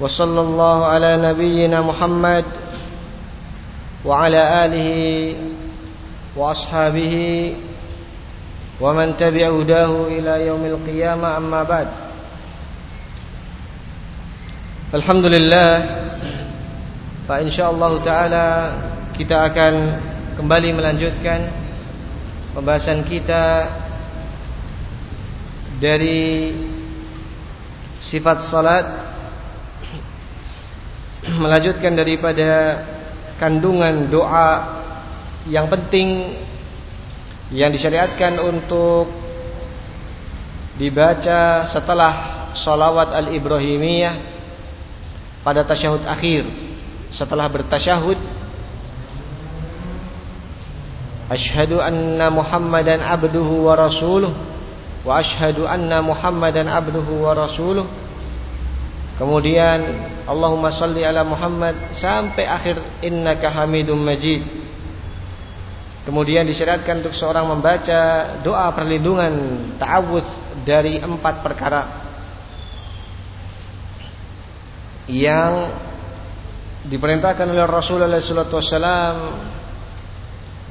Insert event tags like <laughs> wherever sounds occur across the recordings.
وصلى الله على نبينا محمد وعلى آله وأصحابه ومن تبع هداه إلى يوم القيامة أما بعد الحمد لله فإن شاء الله تعالى kita akan kembali melanjutkan pembahasan kita dari sifat salat melanjutkan daripada kandungan doa yang penting yang disyariatkan untuk dibaca setelah salawat al-ibrahimiyah pada tasyahud akhir. Setelah bertasyahud Ashhadu anna Muhammadan abduhu wa rasuluh wa ashhadu anna Muhammadan abduhu wa rasuluh. Kemudian Allahumma salli ala Muhammad sampai akhir. Innaka Hamidum Majid. Kemudian disyariatkan untuk seorang membaca doa perlindungan ta'awuz dari empat perkara. Yang diperintahkan oleh Rasulullah SAW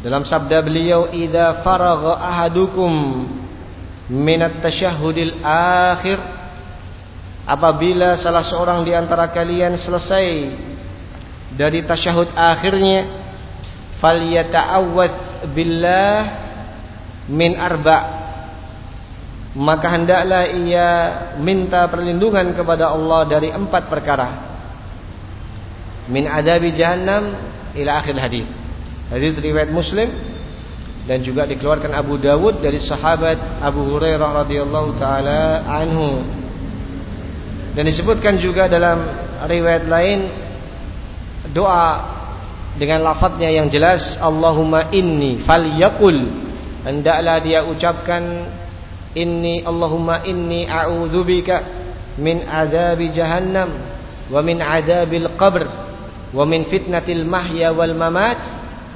dalam sabda beliau idza faragha ahadukum minat tasyahhudil akhir apabila salah seorang di antara kalian selesai dari tasyahud akhirnya falyata'awwadz billah min arba. Maka hendaklah ia minta perlindungan kepada Allah dari empat perkara. Min adabi jahannam ila akhir hadis. Hadis riwayat Muslim dan juga dikeluarkan Abu Dawud dari sahabat Abu Hurairah radhiyallahu taala anhu dan disebutkan juga dalam riwayat lain doa dengan lafadznya yang jelas Allahumma inni falyakul. Hendaklah dia ucapkan inni Allahumma inni a'udzubika min azabi jahannam wa min azabil qabr wa min fitnatil mahya wal mamat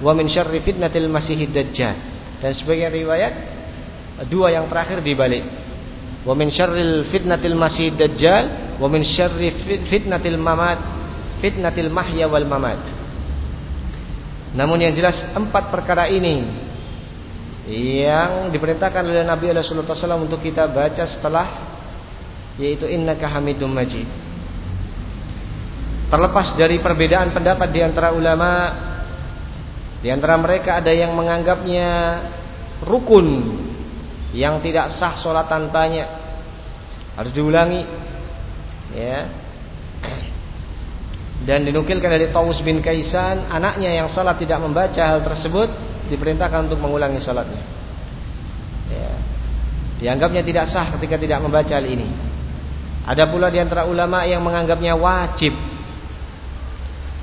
wa min syarri fitnatil masihid dajjal. Dan sebagian riwayat dua yang terakhir dibalik wa min syarril fitnatil masihid dajjal wa min syarri fitnatil mamat fitnatil mahya wal mamat namun yang jelas empat perkara ini yang diperintahkan oleh Nabi Alaihi Wasallam untuk kita baca setelah yaitu innaka hamidum majid. Terlepas dari perbedaan pendapat di antara ulama, di antara mereka ada yang menganggapnya rukun yang tidak sah sholat tanpanya. Harus diulangi, ya. Dan dinukilkan dari Tawus bin Kaisan anaknya yang salat tidak membaca hal tersebut diperintahkan untuk mengulangi salatnya. Ya. dianggapnya tidak sah ketika tidak membaca hal ini. Ada pula di antara ulama yang menganggapnya wajib.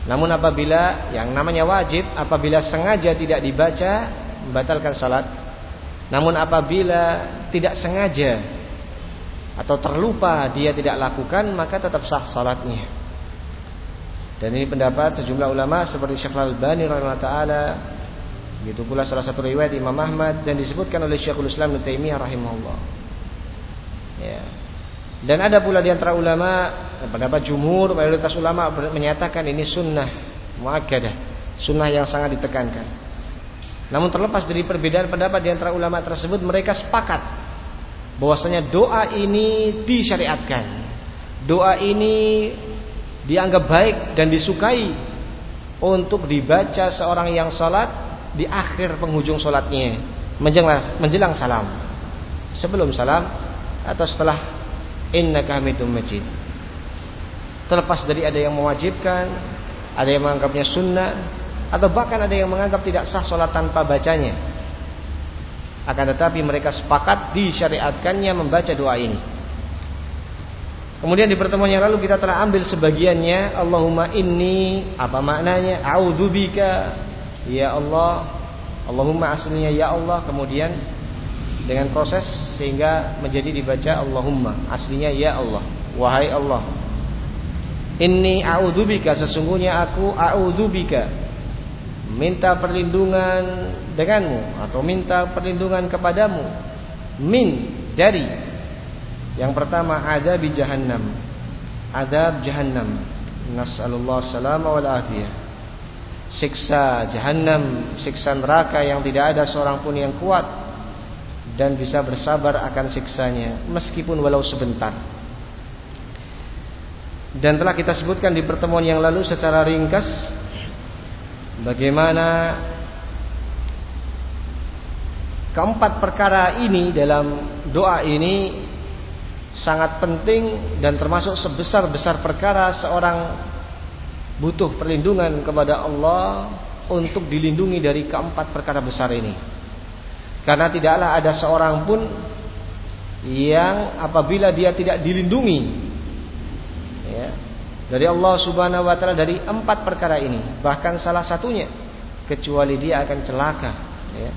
Namun apabila yang namanya wajib apabila sengaja tidak dibaca membatalkan salat namun apabila tidak sengaja atau terlupa dia tidak lakukan maka tetap sah salatnya dan ini pendapat sejumlah ulama seperti Syekh Al-Albani rahimahullah taala. Begitu pula salah satu riwayat Imam Ahmad dan disebutkan oleh Syekhul Islam Ibnu Taimiyah rahimahullah. Ya. Dan ada pula di antara ulama pendapat jumhur mayoritas ulama menyatakan ini sunnah muakkadah, sunnah yang sangat ditekankan. Namun terlepas dari perbedaan pendapat di antara ulama tersebut mereka sepakat bahwasanya doa ini disyariatkan. Doa ini dianggap baik dan disukai untuk dibaca seorang yang sholat di akhir penghujung sholatnya menjelang, menjelang salam sebelum salam atau setelah inna hamidum majid terlepas dari ada yang mewajibkan ada yang menganggapnya sunnah atau bahkan ada yang menganggap tidak sah sholat tanpa bacanya. Akan tetapi mereka sepakat disyariatkannya membaca doa ini. Kemudian di pertemuan yang lalu kita telah ambil sebagiannya Allahumma inni apa maknanya? A'udzubika. Ya Allah Allahumma aslinya ya Allah. Kemudian dengan proses sehingga menjadi dibaca Allahumma aslinya ya Allah. Wahai Allah inni a'udzubika. Sesungguhnya aku a'udzubika minta perlindungan denganmu atau minta perlindungan kepadamu min dari yang pertama adab jahannam. Adab jahannam. Nas'alullah salama wal afiyah. Siksa jahannam, siksa neraka yang tidak ada seorang pun yang kuat dan bisa bersabar akan siksanya meskipun walau sebentar. Dan telah kita sebutkan di pertemuan yang lalu secara ringkas bagaimana keempat perkara ini dalam doa ini sangat penting dan termasuk sebesar-besar perkara seorang butuh perlindungan kepada Allah untuk dilindungi dari keempat perkara besar ini. Karena tidaklah ada seorang pun yang apabila dia tidak dilindungi ya, dari Allah Subhanahu wa taala dari empat perkara ini, bahkan salah satunya kecuali dia akan celaka ya,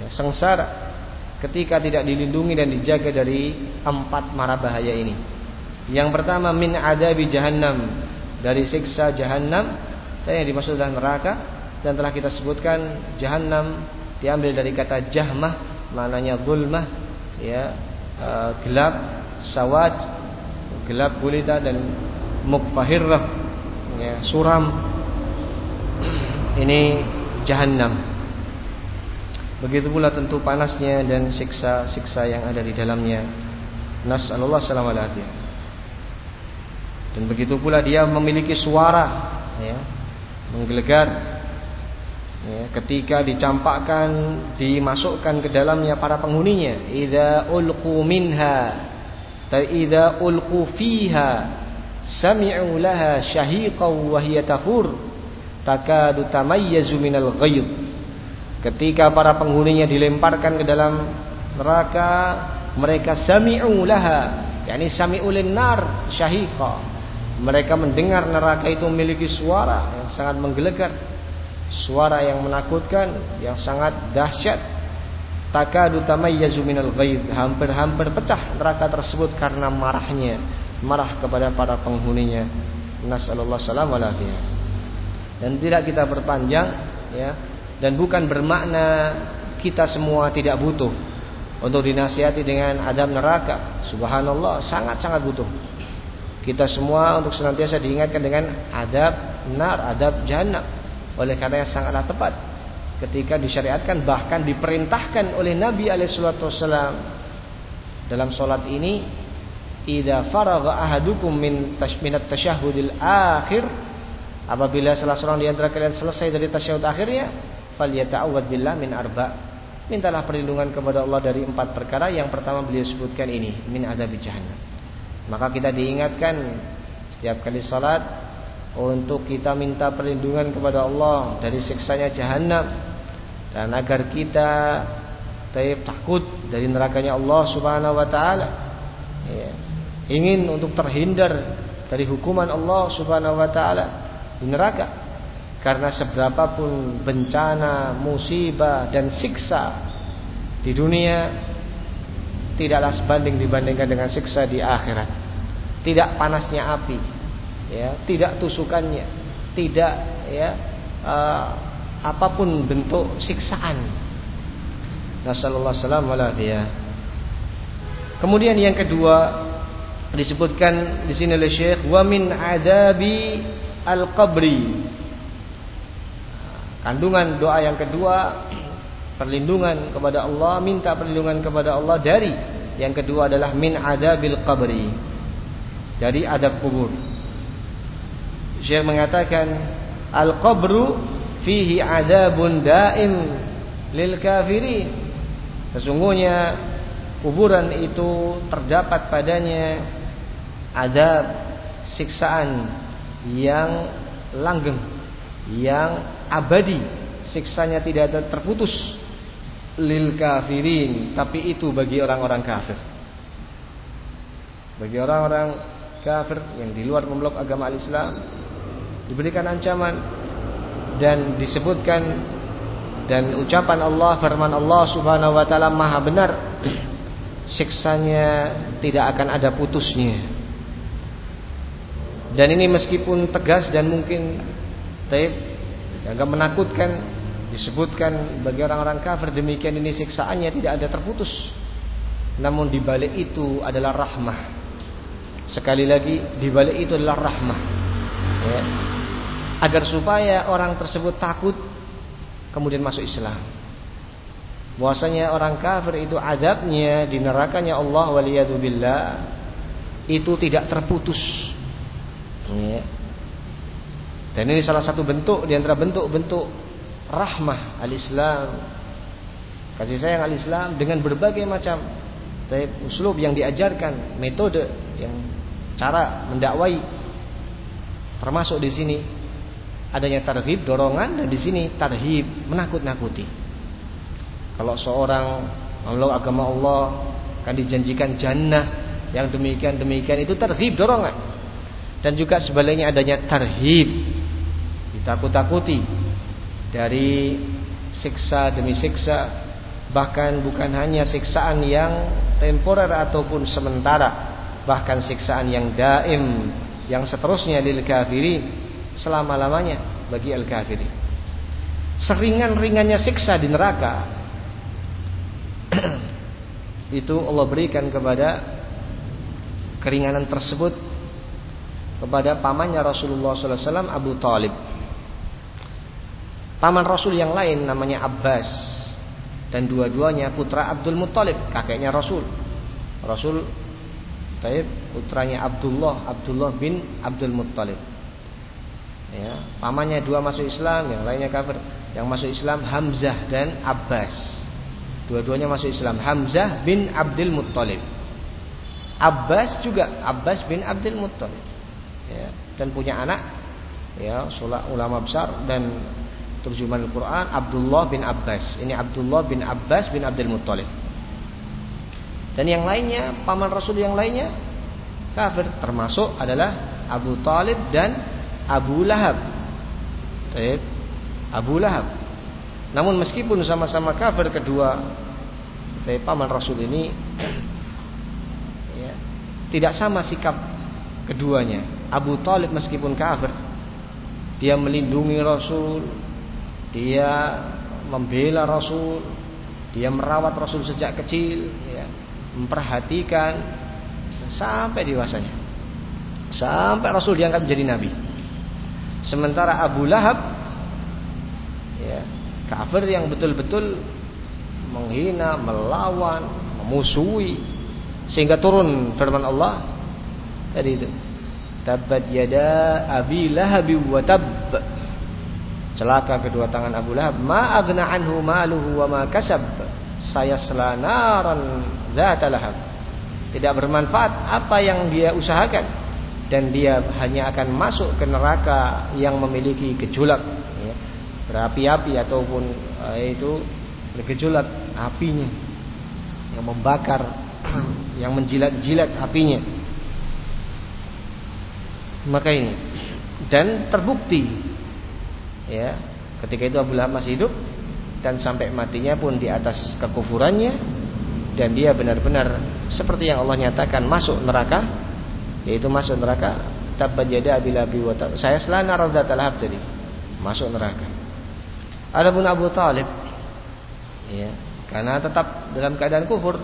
ya sengsara ketika tidak dilindungi dan dijaga dari empat mara bahaya ini. Yang pertama min adabi jahannam dari siksa jahannam dan yang dimaksud adalah neraka dan telah kita sebutkan jahannam diambil dari kata jahmah maknanya zulmah ya uh, gelap sawad gelap gulita dan mukfahirrah ya suram. Ini jahannam. Begitu pula tentu panasnya dan siksa-siksa yang ada di dalamnya. Nas'alullah salamah Dan begitu pula dia memiliki suara ya, menggelegar ya, ketika dicampakkan dimasukkan ke dalamnya para penghuninya. Idza ulqu minha ta idza ulqu fiha sami'u laha shahiqan wa hiya tafur takadu tamayyazu minal Ketika para penghuninya dilemparkan ke dalam neraka, mereka sami'u laha, yakni sami'u nar syahiqa. Mereka mendengar neraka itu memiliki suara yang sangat menggelegar, suara yang menakutkan, yang sangat dahsyat. Takadu tamayyazu minal ghaid, hampir-hampir pecah neraka tersebut karena marahnya, marah kepada para penghuninya. Nasallallahu alaihi Dan tidak kita berpanjang ya dan bukan bermakna kita semua tidak butuh untuk dinasihati dengan adab neraka. Subhanallah, sangat-sangat butuh. Kita semua untuk senantiasa diingatkan dengan adab nar, adab jannah. Oleh karena yang sangatlah tepat ketika disyariatkan bahkan diperintahkan oleh Nabi alaihissalam dalam solat ini idza faragha ahadukum min tashminat tasyahudil akhir apabila salah seorang di antara kalian selesai dari tasyahud akhirnya falyata'awwad billah min arba. Mintalah perlindungan kepada Allah dari empat perkara. Yang pertama beliau sebutkan ini, min adab jahannam. Maka kita diingatkan setiap kali salat untuk kita minta perlindungan kepada Allah dari siksanya jahanam dan agar kita takut dari nerakanya Allah Subhanahu wa taala. Ya. Ingin untuk terhindar dari hukuman Allah Subhanahu wa taala di neraka. Karena seberapapun bencana, musibah dan siksa di dunia tidaklah sebanding dibandingkan dengan siksa di akhirat. Tidak panasnya api, ya, tidak tusukannya, tidak ya uh, apa pun bentuk siksaan. Nasallallahu alaihi Kemudian yang kedua disebutkan di sini oleh Syekh wa min adabi al-qabri Kandungan doa yang kedua perlindungan kepada Allah, minta perlindungan kepada Allah dari yang kedua adalah min adabil qabri. Dari adab kubur. Syekh mengatakan al-qabru fihi adabun daim lil kafirin. Sesungguhnya kuburan itu terdapat padanya adab siksaan yang langgeng yang abadi. Siksanya tidak ada terputus lil kafirin tapi itu bagi orang-orang kafir. Bagi orang-orang kafir yang di luar memeluk agama al-Islam diberikan ancaman dan disebutkan dan ucapan Allah firman Allah Subhanahu wa taala maha benar. <clears throat> Siksanya tidak akan ada putusnya dan ini meskipun tegas dan mungkin taib agak menakutkan disebutkan bagi orang-orang kafir demikian ini siksaannya tidak ada terputus. Namun dibalik itu adalah rahmah. Sekali lagi dibalik itu adalah rahmah. Ya. agar supaya orang tersebut takut kemudian masuk Islam. Bahwasanya orang kafir itu azabnya di nerakanya Allah waliyadzubillah itu tidak terputus ya. dan ini salah satu bentuk di antara bentuk-bentuk rahmah al-Islam. Kasih sayang al-Islam dengan berbagai macam uslub yang diajarkan metode yang cara mendakwai. Termasuk di sini adanya tarhib dorongan dan di sini tarhib menakut-nakuti. Kalau seorang Allah agama Allah akan dijanjikan jannah yang demikian demikian itu tarhib dorongan dan juga sebaliknya adanya tarhib. Ditakut-takuti dari siksa demi siksa. Bahkan bukan hanya siksaan yang temporer ataupun sementara. Bahkan siksaan yang daim yang seterusnya lil kafiri selama-lamanya bagi al kafiri. Seringan-ringannya siksa di neraka <clears throat> itu Allah berikan kepada keringanan tersebut kepada pamannya Rasulullah SAW Abu Talib Paman Rasul yang lain namanya Abbas dan dua-duanya putra Abdul Muttalib, kakeknya Rasul. Rasul Taib putranya Abdullah, Abdullah bin Abdul Muttalib. Ya, pamannya dua masuk Islam, yang lainnya kafir. Yang masuk Islam Hamzah dan Abbas. Dua-duanya masuk Islam. Hamzah bin Abdul Muttalib. Abbas juga Abbas bin Abdul Muttalib. Ya, dan punya anak ya, ulama besar dan terjemahan Al-Quran Abdullah bin Abbas. Ini Abdullah bin Abbas bin Abdul Muttalib. Dan yang lainnya paman Rasul yang lainnya kafir termasuk adalah Abu Talib dan Abu Lahab. Abu Lahab. Namun meskipun sama-sama kafir kedua paman Rasul ini <clears throat> ya, tidak sama sikap keduanya Abu Talib meskipun kafir dia melindungi Rasul dia membela Rasul, dia merawat Rasul sejak kecil, ya, memperhatikan sampai dewasanya, sampai Rasul diangkat menjadi nabi. Sementara Abu Lahab, ya, kafir yang betul-betul menghina, melawan, memusuhi, sehingga turun firman Allah tadi itu. Tabbat yada abi lahabi wa tab Celaka kedua tangan Abu Lahab. Ma agna anhu maluhu wa ma kasab. Saya selanaran dzata lahab. Tidak bermanfaat apa yang dia usahakan dan dia hanya akan masuk ke neraka yang memiliki gejolak ya. berapi-api ataupun eh, itu bergejolak apinya yang membakar <clears throat> yang menjilat-jilat apinya maka ini. Dan terbukti ya ketika itu Abu Lahab masih hidup dan sampai matinya pun di atas kekufurannya dan dia benar-benar seperti yang Allah nyatakan masuk neraka yaitu masuk neraka tabbat yada abi wa saya selana radzatal lahab tadi masuk neraka. Adapun Abu Talib ya karena tetap dalam keadaan kufur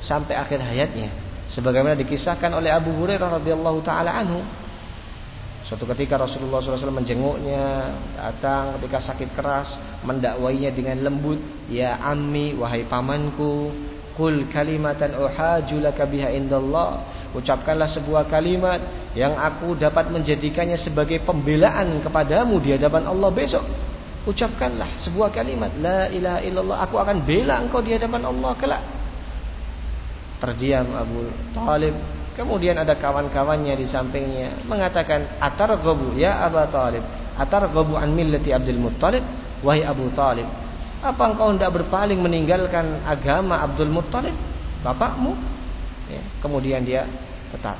sampai akhir hayatnya sebagaimana dikisahkan oleh Abu Hurairah radhiyallahu taala anhu Suatu ketika Rasulullah SAW menjenguknya, datang ketika sakit keras, mendakwainya dengan lembut, ya ammi, wahai pamanku, kul kalimatan uhajulaka biha indallah. Ucapkanlah sebuah kalimat yang aku dapat menjadikannya sebagai pembelaan kepadamu di hadapan Allah besok. Ucapkanlah sebuah kalimat La ilaha illallah Aku akan bela engkau di hadapan Allah kelak Terdiam Abu Talib Kemudian ada kawan-kawannya di sampingnya mengatakan atar gobu ya Abu Talib, atar gobu an millati Abdul Muttalib, wahai Abu Talib, apa engkau tidak berpaling meninggalkan agama Abdul Muttalib, bapakmu? Ya, kemudian dia tetap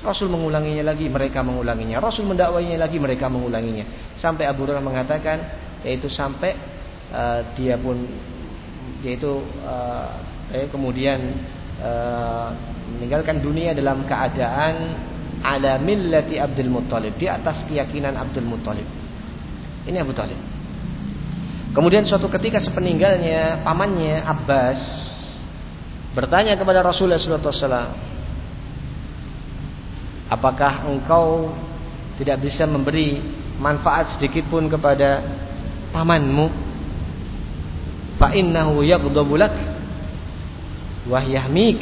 Rasul mengulanginya lagi, mereka mengulanginya. Rasul mendakwainya lagi, mereka mengulanginya. Sampai Abu Hurairah mengatakan, yaitu sampai uh, dia pun yaitu uh, eh, kemudian uh, meninggalkan dunia dalam keadaan ala millati Abdul Muttalib di atas keyakinan Abdul Muttalib. Ini Abu Talib. Kemudian suatu ketika sepeninggalnya pamannya Abbas bertanya kepada Rasulullah SAW, Apakah engkau tidak bisa memberi manfaat sedikit pun kepada pamanmu? Fa innahu yaghdabu lak wa yahmik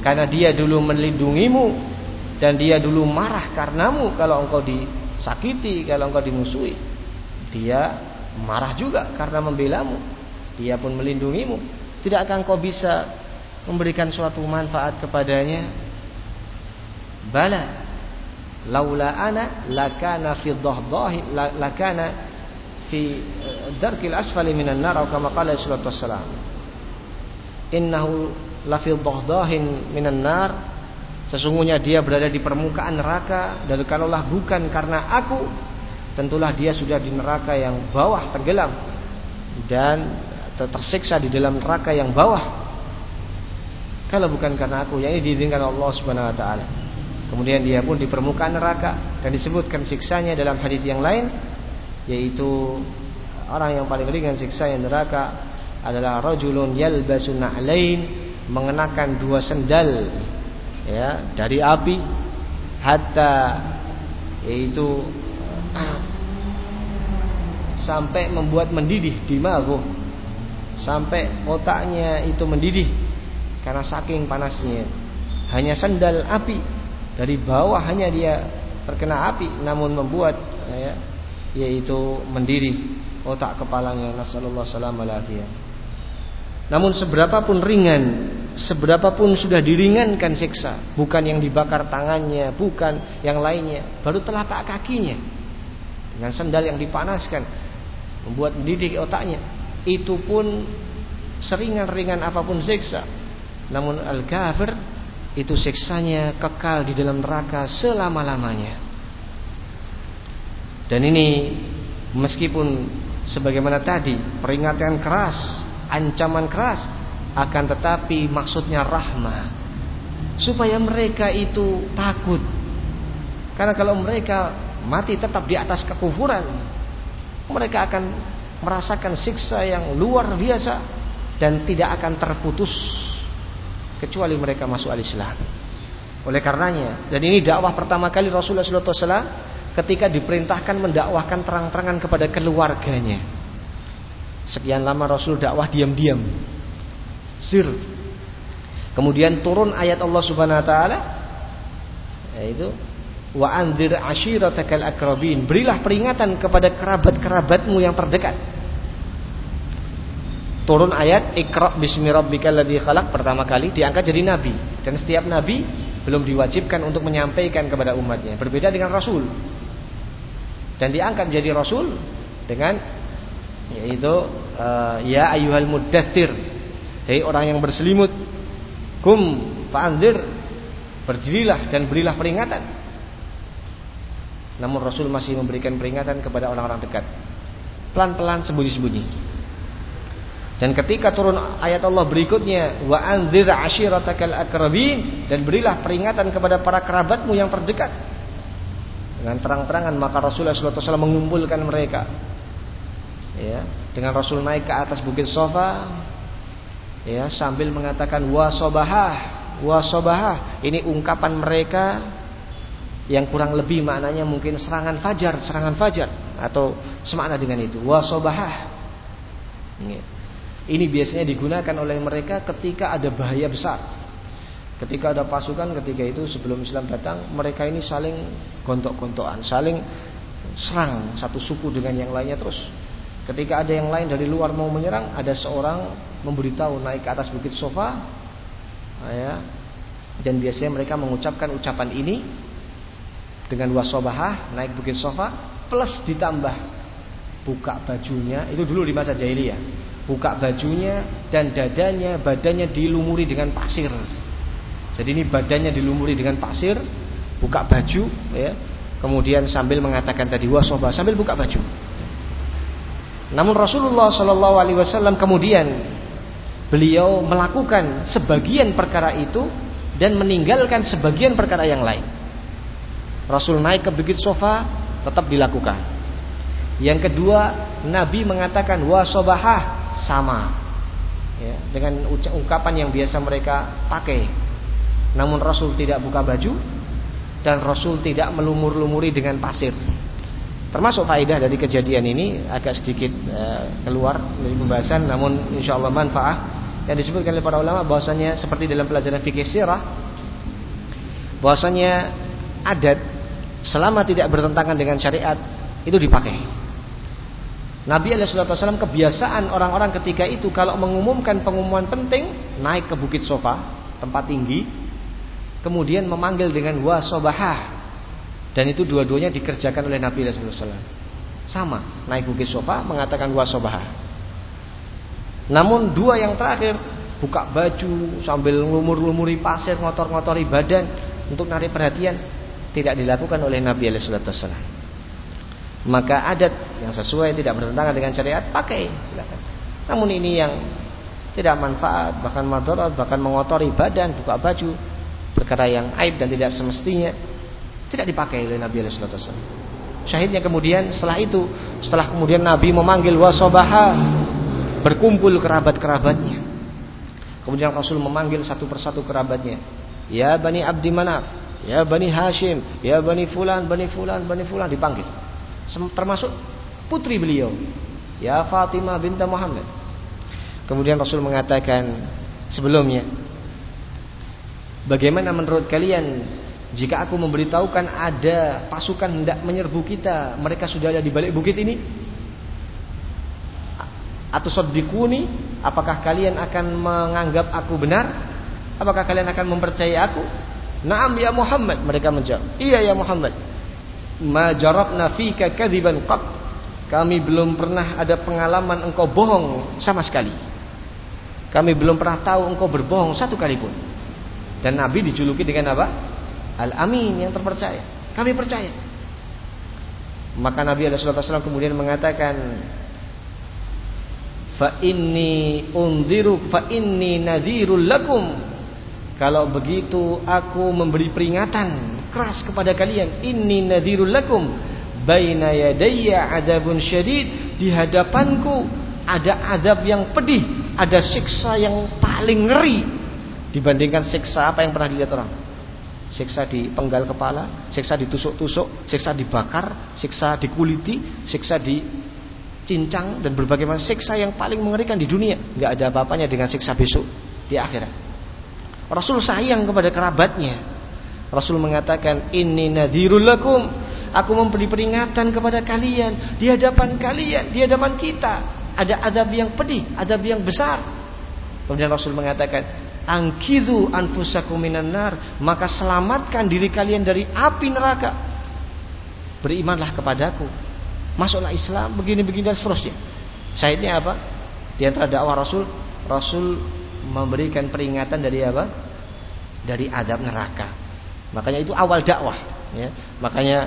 karena dia dulu melindungimu dan dia dulu marah karenamu kalau engkau disakiti, kalau engkau dimusuhi. Dia marah juga karena membelamu. Dia pun melindungimu. Tidakkah engkau bisa memberikan suatu manfaat kepadanya? Bala laula ana lakana fi dhahdahi lakana fi darkil asfali minan nar kama qala sallallahu wasallam innahu la fi dhahdahin minan nar. Sesungguhnya dia berada di permukaan neraka. Dan kalaulah bukan karena aku tentulah dia sudah di neraka yang bawah tenggelam. Dan tersiksa di dalam neraka yang bawah. Kalau bukan karena aku yang ini diizinkan Allah Subhanahu wa taala. Kemudian dia pun di permukaan neraka dan disebutkan siksanya dalam hadis yang lain yaitu orang yang paling ringan siksa yang neraka adalah rajulun yalbasu na'lain mengenakan dua sendal ya dari api hatta yaitu sampai membuat mendidih di magu sampai otaknya itu mendidih karena saking panasnya. Hanya sendal api dari bawah hanya dia terkena api namun membuat ya, yaitu mendiri otak kepalanya. Nasallallahu salam namun seberapa pun ringan seberapa pun sudah diringankan siksa bukan yang dibakar tangannya bukan yang lainnya baru telapak kakinya dengan sendal yang dipanaskan membuat mendidih otaknya itu pun seringan-ringan apa pun siksa namun al-kafir itu siksanya kekal di dalam neraka selama-lamanya. Dan ini meskipun sebagaimana tadi peringatan keras, ancaman keras akan tetapi maksudnya rahmah supaya mereka itu takut. Karena kalau mereka mati tetap di atas kekufuran, mereka akan merasakan siksa yang luar biasa dan tidak akan terputus kecuali mereka masuk al-Islam. Oleh karenanya, dan ini dakwah pertama kali Rasulullah SAW ketika diperintahkan mendakwahkan terang-terangan kepada keluarganya. Sekian lama Rasul dakwah diam-diam. Sir. Kemudian turun ayat Allah Subhanahu wa taala yaitu wa anzir ashiratakal akrabin. Berilah peringatan kepada kerabat-kerabatmu yang terdekat turun ayat Iqra bismi rabbikal ladzi khalaq pertama kali diangkat jadi nabi dan setiap nabi belum diwajibkan untuk menyampaikan kepada umatnya berbeda dengan rasul dan diangkat menjadi rasul dengan yaitu uh, ya ayyuhal muddatsir hei orang yang berselimut kum fa'anzir berdirilah dan berilah peringatan namun rasul masih memberikan peringatan kepada orang-orang dekat pelan-pelan sembunyi-sembunyi dan ketika turun ayat Allah berikutnya wa anzir ashiratakal akrabin dan berilah peringatan kepada para kerabatmu yang terdekat. Dengan terang-terangan maka Rasulullah SAW mengumpulkan mereka. Ya, dengan Rasul naik ke atas bukit Sofa ya sambil mengatakan wa sobahah wa sobahah ini ungkapan mereka yang kurang lebih maknanya mungkin serangan fajar serangan fajar atau semakna dengan itu wa sobahah ini biasanya digunakan oleh mereka ketika ada bahaya besar. Ketika ada pasukan ketika itu sebelum Islam datang, mereka ini saling gontok-gontokan, saling serang satu suku dengan yang lainnya terus. Ketika ada yang lain dari luar mau menyerang, ada seorang memberitahu naik ke atas bukit sofa, ya, dan biasanya mereka mengucapkan ucapan ini dengan wasobahah naik bukit sofa plus ditambah buka bajunya. Itu dulu di masa jahiliyah. Buka bajunya dan dadanya badannya dilumuri dengan pasir. Jadi ini badannya dilumuri dengan pasir buka baju ya. Kemudian sambil mengatakan tadi wasoba sambil buka baju namun Rasulullah Shallallahu Alaihi Wasallam kemudian beliau melakukan sebagian perkara itu dan meninggalkan sebagian perkara yang lain. Rasul naik ke bukit sofa tetap dilakukan. Yang kedua, Nabi mengatakan wasobahah sama ya, dengan ungkapan yang biasa mereka pakai. Namun Rasul tidak buka baju dan Rasul tidak melumur-lumuri dengan pasir. Termasuk faedah dari kejadian ini agak sedikit uh, keluar dari pembahasan, namun insya Allah manfaat yang disebutkan oleh para ulama bahwasanya seperti dalam pelajaran fikih sirah bahwasanya adat selama tidak bertentangan dengan syariat itu dipakai. Nabi Alaihissalam kebiasaan orang-orang ketika itu kalau mengumumkan pengumuman penting naik ke bukit sofa tempat tinggi kemudian memanggil dengan wasobahah dan itu dua-duanya dikerjakan oleh Nabi Alaihissalam sama naik bukit sofa mengatakan wasobahah namun dua yang terakhir buka baju sambil ngumur-ngumuri pasir, ngotor-ngotori badan untuk narik perhatian tidak dilakukan oleh Nabi alaihi wasallam. Maka adat yang sesuai tidak bertentangan dengan syariat pakai silakan. Namun ini yang tidak manfaat bahkan madarat bahkan mengotori badan buka baju perkara yang aib dan tidak semestinya tidak dipakai oleh Nabi alaihi wasallam. Syahidnya kemudian setelah itu setelah kemudian Nabi memanggil wasobaha berkumpul kerabat-kerabatnya. Kemudian Rasul memanggil satu persatu kerabatnya. Ya Bani Abdi Manaf, ya Bani Hashim, ya Bani Fulan, Bani Fulan, Bani Fulan dipanggil. Termasuk putri beliau, ya Fatimah binta Muhammad. Kemudian Rasul mengatakan sebelumnya, bagaimana menurut kalian jika aku memberitahukan ada pasukan hendak menyerbu kita, mereka sudah ada di balik bukit ini? atau soddikuni apakah kalian akan menganggap aku benar? Apakah kalian akan mempercayai aku? Naam ya Muhammad mereka menjawab. Iya ya Muhammad. Ma jarabna fika kadziban kami belum pernah ada pengalaman engkau bohong sama sekali. Kami belum pernah tahu engkau berbohong satu kali pun. Dan Nabi dijuluki dengan apa Al-Amin yang terpercaya. Kami percaya. Maka Nabi SAW kemudian mengatakan fa inni unziru fa inni nadhirul lakum. Kalau begitu aku memberi peringatan keras kepada kalian inni nadhirul lakum baina yadayya adzabun syadid. Di hadapanku ada azab yang pedih ada siksa yang paling ngeri dibandingkan siksa apa yang pernah dilihat orang siksa di penggal kepala siksa ditusuk-tusuk siksa dibakar siksa dikuliti siksa di cincang dan berbagai macam siksa yang paling mengerikan di dunia. Nggak ada apa-apanya dengan siksa besok di akhirat. Rasul sayang kepada kerabatnya. Rasul mengatakan ini nadhirul lakum. Aku memberi peringatan kepada kalian di hadapan kalian di hadapan kita. Ada adab yang pedih adab yang besar. Kemudian Rasul mengatakan angkidu anfusakum minan nar maka selamatkan diri kalian dari api neraka berimanlah kepadaku masuklah Islam begini-begini dan seterusnya. Syahidnya apa? Di antara dakwah Rasul, Rasul memberikan peringatan dari apa? Dari adab neraka. Makanya itu awal dakwah, ya. Makanya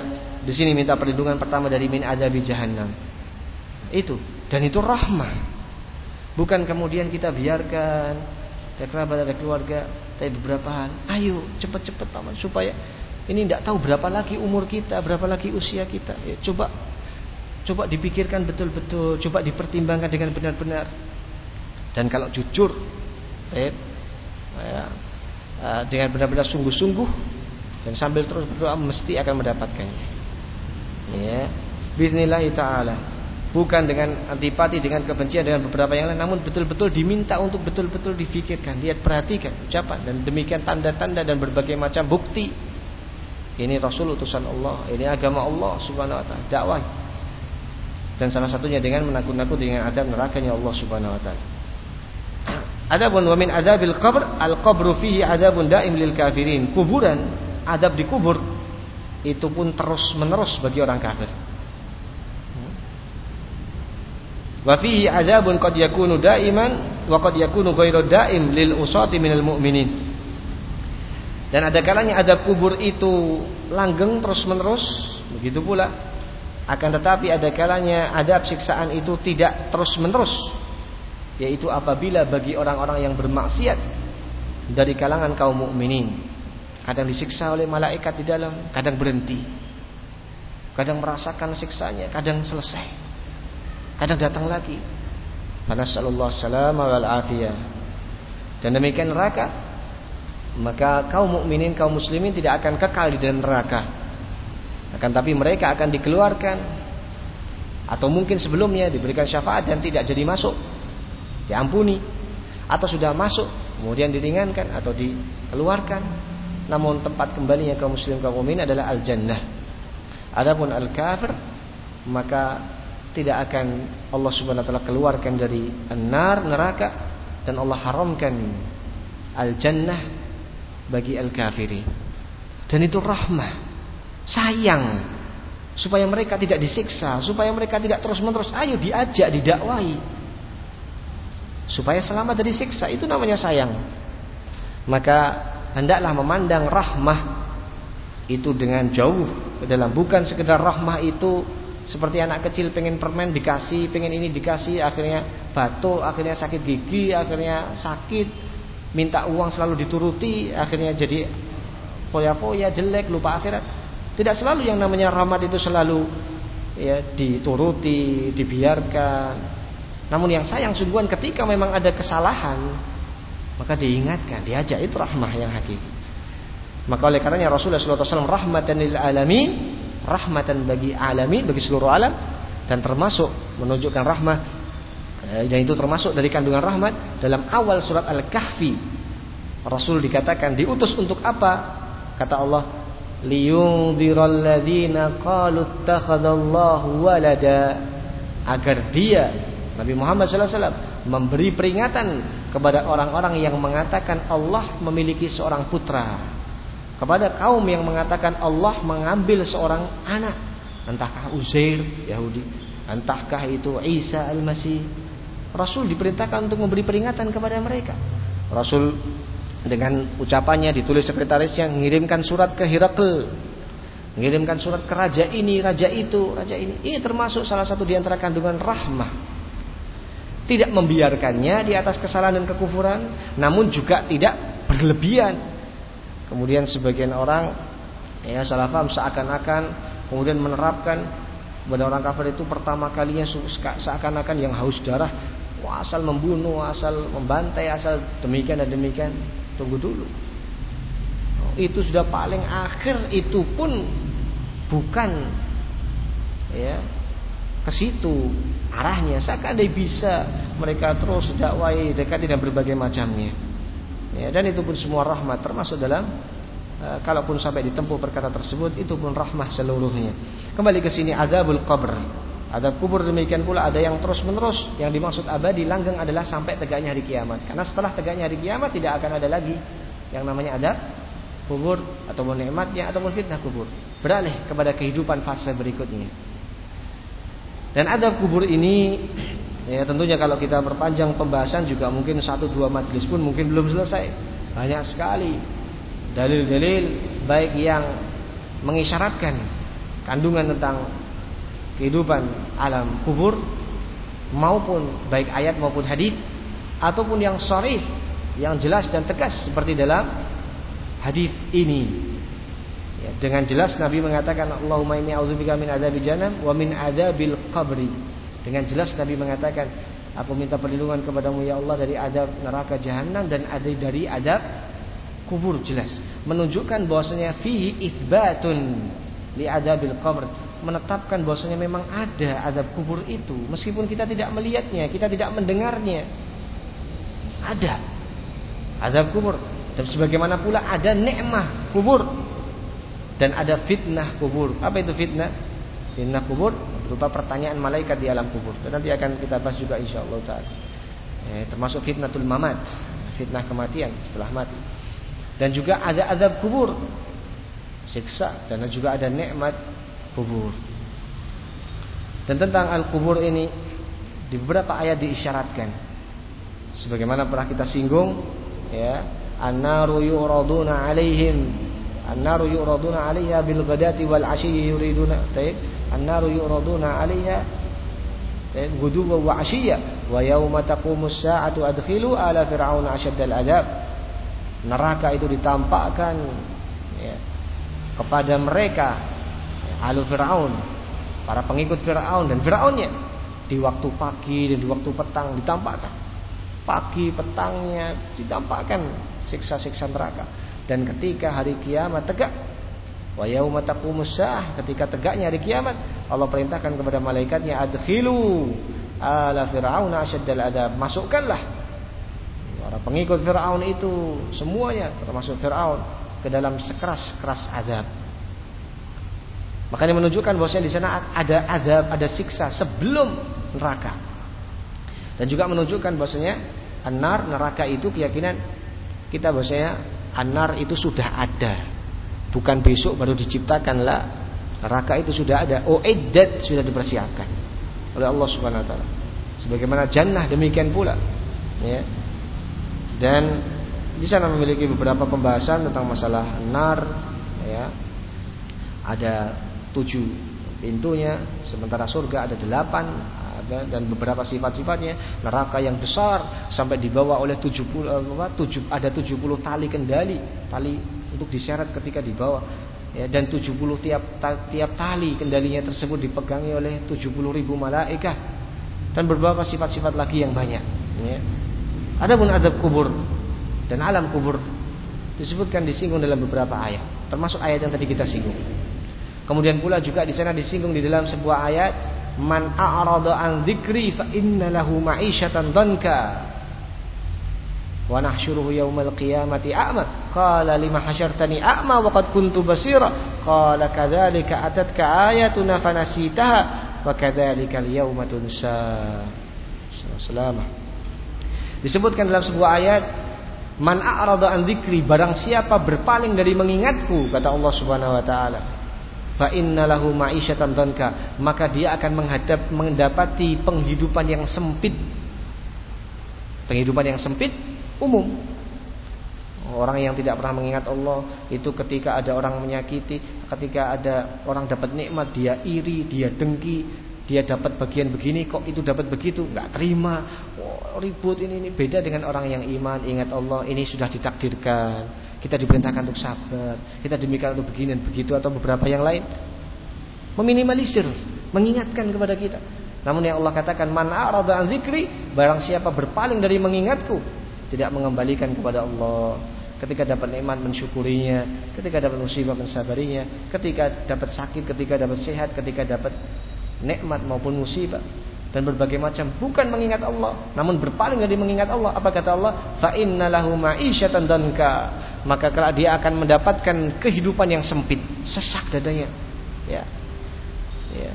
di sini minta perlindungan pertama dari min adabi jahannam. Itu dan itu rahmah. Bukan kemudian kita biarkan ada kerabat ada keluarga tapi beberapa hal ayo cepat-cepat paman supaya ini tidak tahu berapa lagi umur kita berapa lagi usia kita ya, coba Coba dipikirkan betul-betul, coba dipertimbangkan dengan benar-benar. Dan kalau jujur, eh, ya, eh, dengan benar-benar sungguh-sungguh dan sambil terus berdoa mesti akan mendapatkannya. Ya, Bismillah taala. Bukan dengan antipati, dengan kebencian, dengan beberapa yang lain, namun betul-betul diminta untuk betul-betul difikirkan, lihat, perhatikan ucapan dan demikian tanda-tanda dan berbagai macam bukti. Ini Rasul utusan Allah, ini agama Allah Subhanahu wa taala, dakwah dan salah satunya dengan menakut-nakut dengan adab nerakanya Allah Subhanahu wa taala. Adapun wa min adabil qabr al-qabru fihi adabun daim lil kafirin. Kuburan, adab di kubur itu pun terus-menerus bagi orang kafir. Wa fihi adabun qad yakunu daiman wa qad yakunu ghairu daim lil usati minal mu'minin. Dan ada kalanya adab kubur itu langgeng terus-menerus, begitu pula. Akan tetapi ada kalanya adab siksaan itu tidak terus-menerus yaitu apabila bagi orang-orang yang bermaksiat dari kalangan kaum mukminin. Kadang disiksa oleh malaikat di dalam kadang berhenti. Kadang merasakan siksanya kadang selesai kadang datang lagi. Nasallallahu salama wal afiyah. Dan demikian neraka maka kaum mukminin kaum muslimin tidak akan kekal di dalam neraka. Akan tapi mereka akan dikeluarkan. Atau mungkin sebelumnya diberikan syafaat dan tidak jadi masuk. Diampuni. Atau sudah masuk kemudian diringankan atau dikeluarkan. Namun tempat kembalinya kaum muslim kaum mukmin adalah al jannah adapun al kafir maka tidak akan Allah Subhanahu wa taala keluarkan dari nar neraka dan Allah haramkan al jannah bagi al kafiri dan itu rahmah sayang supaya mereka tidak disiksa supaya mereka tidak terus menerus ayo diajak didakwahi supaya selamat dari siksa itu namanya sayang. Maka hendaklah memandang rahmah itu dengan jauh dalam bukan sekedar rahmah itu seperti anak kecil pengen permen dikasih pengen ini dikasih akhirnya batuk akhirnya sakit gigi akhirnya sakit minta uang selalu dituruti akhirnya jadi foya-foya jelek lupa akhirat. Tidak selalu yang namanya rahmat itu selalu ya dituruti dibiarkan. Namun yang sayang sungguhan ketika memang ada kesalahan maka diingatkan, diajak. Itu rahmah yang hakiki. Maka oleh karenanya Rasulullah SAW rahmatan lil alamin, rahmatan bagi alamin, bagi seluruh alam dan termasuk menunjukkan rahmah eh, dan itu termasuk dari kandungan rahmat dalam awal surat Al-Kahfi. Rasul dikatakan diutus untuk apa? Kata Allah, qalu agar dia Nabi Muhammad SAW memberi peringatan kepada orang-orang yang mengatakan Allah memiliki seorang putra. Kepada kaum yang mengatakan Allah mengambil seorang anak. Entahkah Uzair Yahudi. Entahkah itu Isa Al-Masih. Rasul diperintahkan untuk memberi peringatan kepada mereka. Rasul dengan ucapannya ditulis sekretaris yang mengirimkan surat ke Hirakl. Mengirimkan surat ke raja ini, raja itu, raja ini. Ini termasuk salah satu di antara kandungan rahmah tidak membiarkannya di atas kesalahan dan kekufuran, namun juga tidak berlebihan. Kemudian sebagian orang ya salah paham seakan-akan kemudian menerapkan pada orang kafir itu pertama kalinya seakan-akan yang haus darah, wah, asal membunuh, asal membantai, asal demikian dan demikian. Tunggu dulu. Itu sudah paling akhir itu pun bukan ya ke situ arahnya seakan bisa mereka terus dakwai dekat dengan berbagai macamnya ya, dan itu pun semua rahmat termasuk dalam uh, kalaupun sampai ditempuh perkara tersebut itu pun rahmah seluruhnya. Kembali ke sini azabul qabr. Adab kubur demikian pula ada yang terus menerus Yang dimaksud abadi langgeng adalah sampai tegaknya hari kiamat. Karena setelah tegaknya hari kiamat tidak akan ada lagi Yang namanya adab kubur Ataupun nikmatnya ataupun fitnah kubur. Beralih kepada kehidupan fase berikutnya. Dan adab kubur ini ya tentunya kalau kita berpanjang pembahasan juga mungkin satu dua majelis pun mungkin belum selesai. Banyak sekali dalil-dalil baik yang mengisyaratkan kandungan tentang kehidupan alam kubur maupun baik ayat maupun hadis ataupun yang sharih yang jelas dan tegas seperti dalam hadis ini Ya, dengan jelas Nabi mengatakan Allahumma inni a'udzubika min adzabil jahannam wa min adzabil qabri. Dengan jelas Nabi mengatakan aku minta perlindungan kepadamu ya Allah dari adab neraka jahanam dan ada dari adab kubur. Jelas. Menunjukkan bahwasanya fihi itsbatun li adzabil qabr menetapkan bahwasanya memang ada azab kubur itu meskipun kita tidak melihatnya kita tidak mendengarnya. Ada azab kubur. Dan sebagaimana pula ada nikmah kubur. Dan ada fitnah kubur. Apa itu fitnah? Fitnah kubur berupa pertanyaan malaikat di alam kubur. Dan nanti akan kita bahas juga insyaallah taala. Eh, termasuk fitnatul mamat, fitnah kematian setelah mati. Dan juga ada azab kubur. Siksa dan juga ada nikmat kubur. Dan tentang al-kubur ini di beberapa ayat diisyaratkan. Sebagaimana pernah kita singgung ya, an-naru yuraduna 'alaihim An-naru yu'raduna 'alayha bil ghadati wal 'ashiyyi yuriduna. Taib. An-naru yu'raduna 'alayha guduwa wa 'ashiyya wa yauma taqumus sa'atu adkhilu ala fir'aun asyaddal adab. Neraka itu ditampakkan ya, kepada mereka ya, alu Fir'aun, para pengikut Fir'aun dan Fir'aunnya di waktu pagi dan di waktu petang ditampakkan. Pagi petangnya ditampakkan siksa-siksa neraka dan ketika hari kiamat tegak wa yauma taqumus ketika tegaknya hari kiamat Allah perintahkan kepada malaikatnya adkhilu ala fir'aun asyaddal adab. Masukkanlah. Para pengikut Firaun itu semuanya termasuk Firaun ke dalam sekeras-keras azab. Makanya menunjukkan bahwasanya di sana ada azab ada siksa sebelum neraka. Dan juga menunjukkan bahwasanya anar neraka itu keyakinan kita bahwasanya Anar itu sudah ada. Bukan besok baru diciptakan lah. Neraka itu sudah ada. Oh iddat sudah dipersiapkan oleh Allah Subhanahu wa taala. Sebagaimana jannah demikian pula. Ya. Dan di sana memiliki beberapa pembahasan tentang masalah nar ya. Ada tujuh pintunya, sementara surga ada delapan dan beberapa sifat-sifatnya neraka yang besar sampai dibawa oleh 70 eh, apa, 7 ada 70 tali kendali tali untuk diseret ketika dibawa. Ya, dan 70 tiap tiap tali kendalinya tersebut dipegangi oleh 70 ribu malaikat dan beberapa sifat-sifat lagi yang banyak. Ya. Adapun adab kubur dan alam kubur disebutkan disinggung dalam beberapa ayat. Termasuk ayat yang tadi kita singgung. Kemudian pula juga di sana disinggung di dalam sebuah ayat Man a'rada an dzikri fa inna lahu ma'isyatan dhanka. Wa nahsyuruhu yaumal qiyamati a'ma. Qala lima hasyartani a'ma wa qad kuntu basira. Qala kadzalika atatka ayatuna fanasitaha wa kadzalika. Disebutkan dalam sebuah ayat Man a'rada an dzikri barang siapa berpaling dari mengingatku kata Allah Subhanahu wa taala fa innalahu ma'isyatan maka dia akan menghadap mendapati penghidupan yang sempit penghidupan yang sempit umum. Orang yang tidak pernah mengingat Allah itu ketika ada orang menyakiti ketika ada orang dapat nikmat dia iri dia dengki dia dapat bagian begini kok itu dapat begitu? Nggak terima. Oh, ribut ini ini. Beda dengan orang yang iman ingat Allah ini sudah ditakdirkan. Kita diperintahkan untuk sabar, kita demikian untuk begini dan begitu atau beberapa yang lain. Meminimalisir, mengingatkan kepada kita. Namun yang Allah katakan man arada an barang siapa berpaling dari mengingatku, tidak mengembalikan kepada Allah. Ketika dapat nikmat mensyukurinya, ketika dapat musibah mensabarinya, ketika dapat sakit, ketika dapat sehat, ketika dapat nikmat maupun musibah. Dan berbagai macam. Bukan mengingat Allah namun berpaling dari mengingat Allah. Apa kata Allah? Fa innalahu ma'isyatan danka. Maka kalau dia akan mendapatkan kehidupan yang sempit sesak dadanya. Ya. Ya.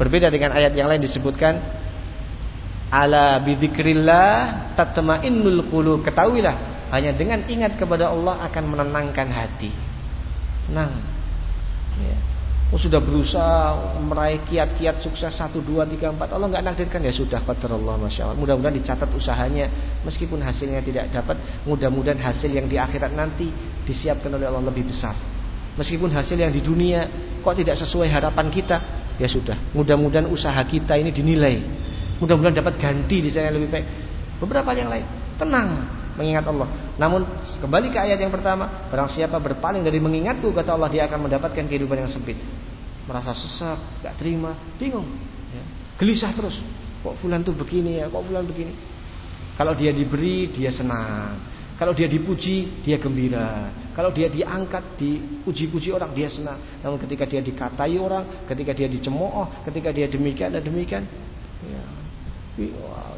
Berbeda dengan ayat yang lain disebutkan ala bidzikrillah tatmainnul qulub. Ketahuilah hanya dengan ingat kepada Allah akan menenangkan hati. Tenang. Ya. Oh sudah berusaha meraih kiat-kiat sukses 1, 2, 3, 4 Allah nggak nakdirkan. Ya sudah Allah Masya Allah. Mudah-mudahan dicatat usahanya. Meskipun hasilnya tidak dapat Mudah-mudahan hasil yang di akhirat nanti Disiapkan oleh Allah lebih besar. Meskipun hasil yang di dunia Kok tidak sesuai harapan kita Ya sudah. Mudah-mudahan usaha kita ini dinilai Mudah-mudahan dapat ganti di sana lebih baik Beberapa yang lain Tenang mengingat Allah. Namun kembali ke ayat yang pertama, barang siapa berpaling dari mengingatku kata Allah dia akan mendapatkan kehidupan yang sempit. Merasa sesak, gak terima, bingung, ya. gelisah terus. Kok bulan tuh begini ya, kok bulan begini. Kalau dia diberi, dia senang. Kalau dia dipuji, dia gembira. Kalau dia diangkat, dipuji-puji orang, dia senang. Namun ketika dia dikatai orang, ketika dia dicemooh, ketika dia demikian dan demikian, ya,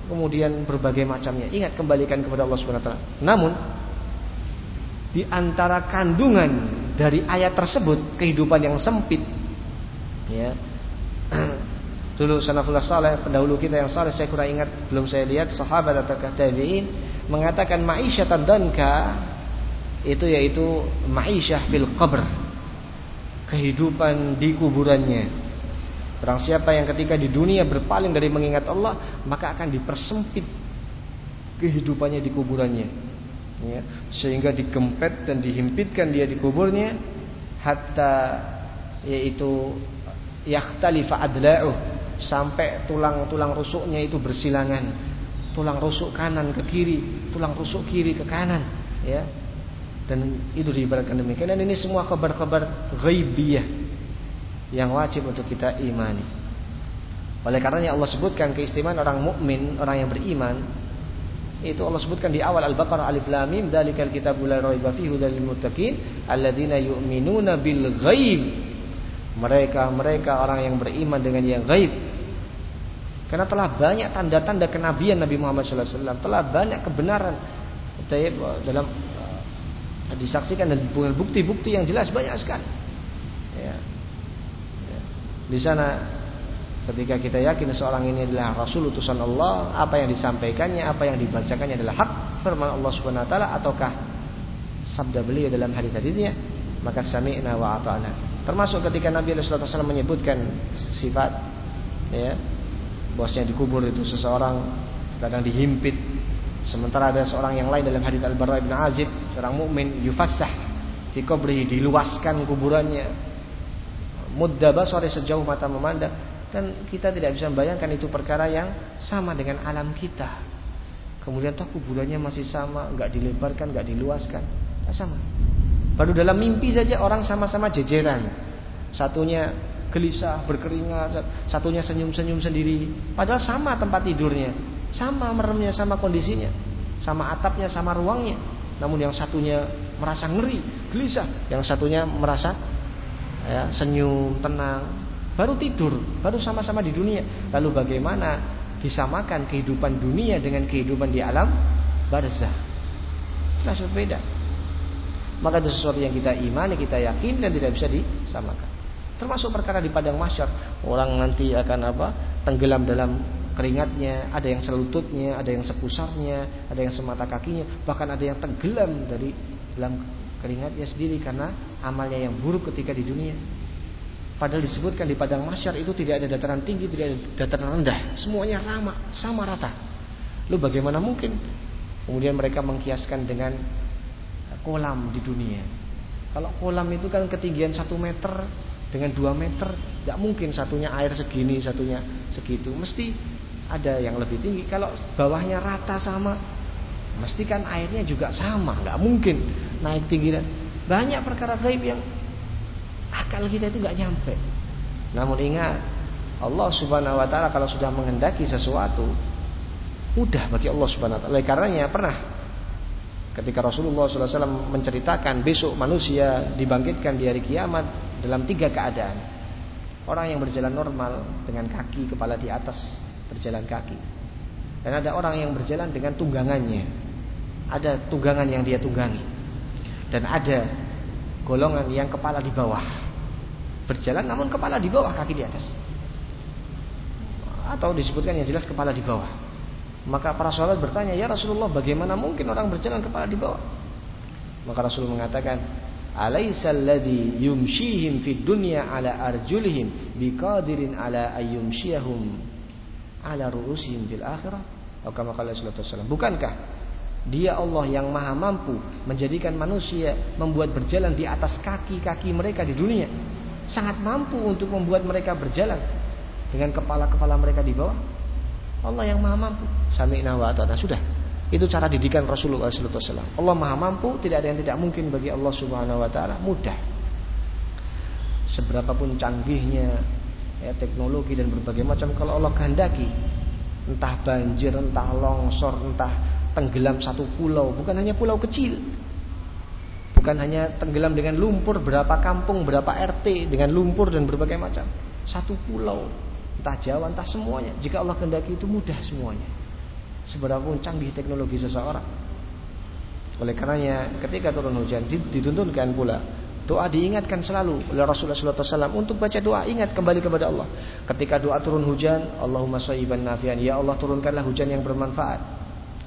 kemudian berbagai macamnya. Ingat kembalikan kepada Allah Subhanahu wa taala. Namun di antara kandungan dari ayat tersebut kehidupan yang sempit ya. <clears throat> Dulu salafullah saleh pendahulu kita yang saleh saya kurang ingat belum saya lihat sahabat atau tabi'in mengatakan ma'isyatan danka itu yaitu ma'isyah fil qabr kehidupan di kuburannya Barang siapa yang ketika di dunia berpaling dari mengingat Allah, maka akan dipersempit kehidupannya di kuburannya. Ya, sehingga digempet dan dihimpitkan dia di kuburnya hatta yaitu yakhtalifa adla'u sampai tulang-tulang rusuknya itu bersilangan. Tulang rusuk kanan ke kiri tulang rusuk kiri ke kanan ya. Dan itu diibaratkan demikian. Dan ini semua kabar-kabar ghaibiyah yang wajib untuk kita imani. Oleh karenanya Allah sebutkan keistimewaan orang mukmin orang yang beriman itu Allah sebutkan di awal Al-Baqarah Alif Lam Mim dzalikal kitabul la raiba fihi hudal muttaqin alladzina yu'minuna bil ghaib mereka-mereka orang yang beriman dengan yang gaib karena telah banyak tanda-tanda kenabian Nabi Muhammad SAW telah banyak kebenaran. Dalam uh, disaksikan dan bukti-bukti yang jelas banyak sekali. Ya. Di sana Ketika kita yakin seorang ini adalah Rasul utusan Allah, apa yang disampaikannya, apa yang dibacakannya adalah hak firman Allah Subhanahu wa taala ataukah sabda beliau dalam hadis-hadisnya, maka sami'na wa ata'na. Termasuk ketika Nabi sallallahu alaihi wasallam menyebutkan sifat ya, bosnya dikubur itu seseorang kadang dihimpit sementara ada seorang yang lain dalam hadis Al-Bara bin Azib, seorang mukmin yufassah fi qabrihi diluaskan kuburannya mudda basari sejauh mata memandang dan kita tidak bisa membayangkan itu perkara yang sama dengan alam kita. Kemudian toh kuburannya masih sama, nggak dilebarkan, nggak diluaskan, nggak sama. Baru dalam mimpi saja orang sama-sama jejeran. Satunya gelisah, berkeringat, satunya senyum-senyum sendiri. Padahal sama tempat tidurnya, sama meremnya, sama kondisinya, sama atapnya, sama ruangnya. Namun yang satunya merasa ngeri, gelisah, yang satunya merasa ya, senyum, tenang, baru tidur, baru sama-sama di dunia. Lalu bagaimana disamakan kehidupan dunia dengan kehidupan di alam barzah? Jelas berbeda. Maka itu sesuatu yang kita imani, kita yakin dan tidak bisa disamakan. Termasuk perkara di padang masyar, orang nanti akan apa? Tenggelam dalam keringatnya, ada yang selututnya, ada yang sepusarnya, ada yang semata kakinya, bahkan ada yang tenggelam dari dalam keringatnya sendiri karena amalnya yang buruk ketika di dunia. Padahal disebutkan di padang masyar itu tidak ada dataran tinggi, tidak ada dataran rendah. Semuanya sama, sama rata. Lalu bagaimana mungkin? Kemudian mereka mengkiaskan dengan kolam di dunia. Kalau kolam itu kan ketinggian satu meter dengan dua meter, tidak mungkin satunya air segini, satunya segitu. Mesti ada yang lebih tinggi. Kalau bawahnya rata sama, mesti kan airnya juga sama. Nggak mungkin naik tinggi dan banyak perkara gaib yang akal kita itu nggak nyampe. Namun ingat, Allah Subhanahu wa taala kalau sudah menghendaki sesuatu mudah bagi Allah Subhanahu wa taala. Oleh karenanya pernah ketika Rasulullah SAW menceritakan besok manusia dibangkitkan di hari kiamat dalam tiga keadaan. Orang yang berjalan normal dengan kaki kepala di atas berjalan kaki. Dan ada orang yang berjalan dengan tunggangannya. Ada tunggangan yang dia tunggangi. Dan ada golongan yang kepala di bawah. Berjalan namun kepala di bawah kaki di atas. Atau disebutkan yang jelas kepala di bawah. Maka para sahabat bertanya ya Rasulullah bagaimana mungkin orang berjalan kepala di bawah? Maka Rasul mengatakan alaisal ladzi yumshihim fid dunya ala arjulihim biqadirin ala ayyumshiyahum ala ru'usihim fil akhirah? Bukankah dia Allah yang maha mampu menjadikan manusia membuat berjalan di atas kaki-kaki mereka di dunia sangat mampu untuk membuat mereka berjalan dengan kepala-kepala mereka di bawah. Allah yang maha mampu. Sami'na wa ata'na sudah. Itu cara didikan Rasulullah SAW. Allah maha mampu, tidak ada yang tidak mungkin bagi Allah Subhanahu Wa Taala. Mudah. Seberapapun canggihnya ya, teknologi dan berbagai macam, kalau Allah kehendaki, entah banjir, entah longsor, entah tenggelam satu pulau, bukan hanya pulau kecil, Bukan hanya tenggelam dengan lumpur berapa kampung, berapa RT dengan lumpur dan berbagai macam. Satu pulau, entah Jawa, entah semuanya. Jika Allah kehendaki itu mudah semuanya. Seberapapun canggih teknologi seseorang. Oleh karenanya ketika turun hujan dituntunkan pula Doa diingatkan selalu oleh Rasulullah SAW untuk baca doa ingat kembali kepada Allah. Ketika doa turun hujan, Allahumma sayyiban nafian. Ya Allah turunkanlah hujan yang bermanfaat.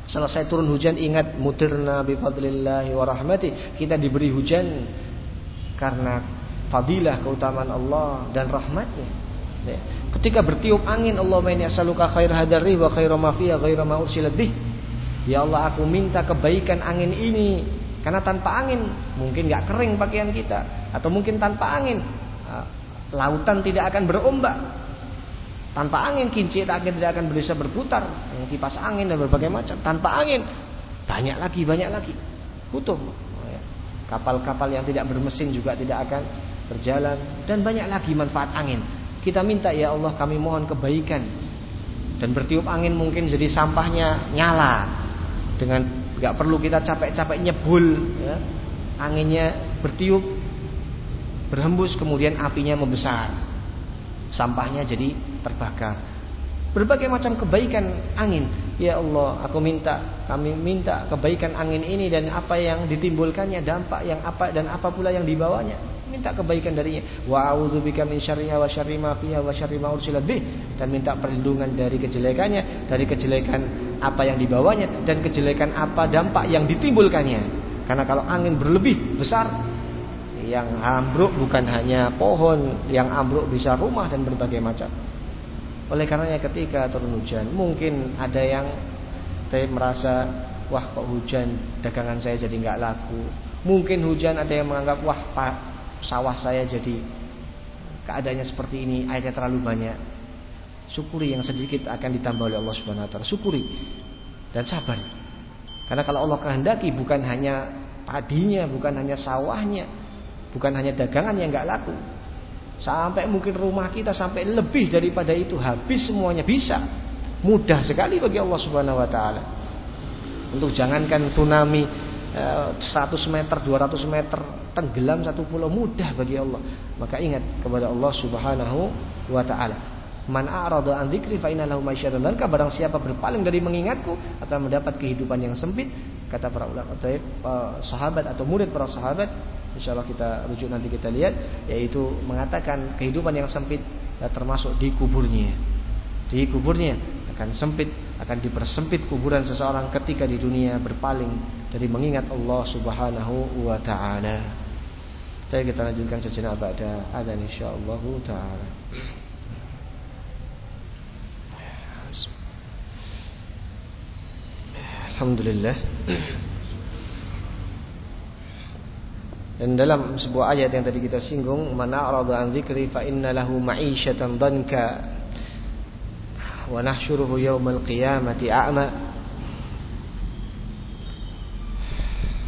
Selesai turun hujan ingat mutirna bi fadlillahi wa rahmati. Kita diberi hujan karena fadilah keutamaan Allah dan rahmatnya. Ya. Ketika bertiup angin Allah inni as'aluka khair hadari wa khair ma fiha ghaira ma. Ya Allah aku minta kebaikan angin ini karena tanpa angin mungkin nggak kering pakaian kita. atau mungkin tanpa angin lautan tidak akan berombak tanpa angin kincir angin tidak akan bisa berputar. Kipas angin dan berbagai macam. Tanpa angin banyak lagi banyak lagi. Butuh ya. kapal-kapal yang tidak bermesin juga tidak akan berjalan. Dan banyak lagi manfaat angin. Kita minta ya Allah kami mohon kebaikan. Dan bertiup angin mungkin jadi sampahnya nyala. Dengan nggak perlu kita capek-capek nyebul ya. anginnya bertiup berhembus kemudian apinya membesar. Sampahnya jadi terbakar. Berbagai macam kebaikan angin. Ya Allah aku minta kami minta kebaikan angin ini dan apa yang ditimbulkannya dampak yang apa dan apa pula yang dibawanya. Minta kebaikan darinya. Wa a'udzubika min syarriha wa syarri ma fiha wa ma dan minta perlindungan dari kejelekannya dari kejelekan apa yang dibawanya dan kejelekan apa dampak yang ditimbulkannya. Karena kalau angin berlebih besar yang ambruk bukan hanya pohon, yang ambruk bisa rumah dan berbagai macam. Oleh karenanya ketika turun hujan, mungkin ada yang merasa, wah kok hujan, dagangan saya jadi nggak laku. Mungkin hujan ada yang menganggap, wah pak, sawah saya jadi keadaannya seperti ini, airnya terlalu banyak. Syukuri yang sedikit akan ditambah oleh Allah Subhanahu wa taala. Syukuri dan sabar. Karena kalau Allah kehendaki bukan hanya padinya, bukan hanya sawahnya, Bukan hanya dagangan yang nggak laku. Sampai mungkin rumah kita sampai lebih daripada itu habis semuanya bisa. Mudah sekali bagi Allah Subhanahu wa taala. Untuk jangankan tsunami 100 eh, meter, 200 meter tenggelam satu pulau mudah bagi Allah. Maka ingat kepada Allah Subhanahu wa taala. Man a'rada an dzikri fa inna barang siapa berpaling dari mengingatku akan mendapat kehidupan yang sempit kata para ulama atau eh, sahabat atau murid para sahabat Insya Allah kita rujuk nanti kita lihat yaitu mengatakan kehidupan yang sempit ya, termasuk di kuburnya. Di kuburnya akan sempit, akan dipersempit kuburan seseorang ketika di dunia berpaling dari mengingat Allah Subhanahu wa taala. Jadi kita lanjutkan sejenak pada adzan insyaallah taala. Alhamdulillah. Dan dalam sebuah ayat yang tadi kita singgung, "Man a'rada an dzikri fa inna lahu ma'isyatan danka wa nahsyuruhu yaumal qiyamati a'ma."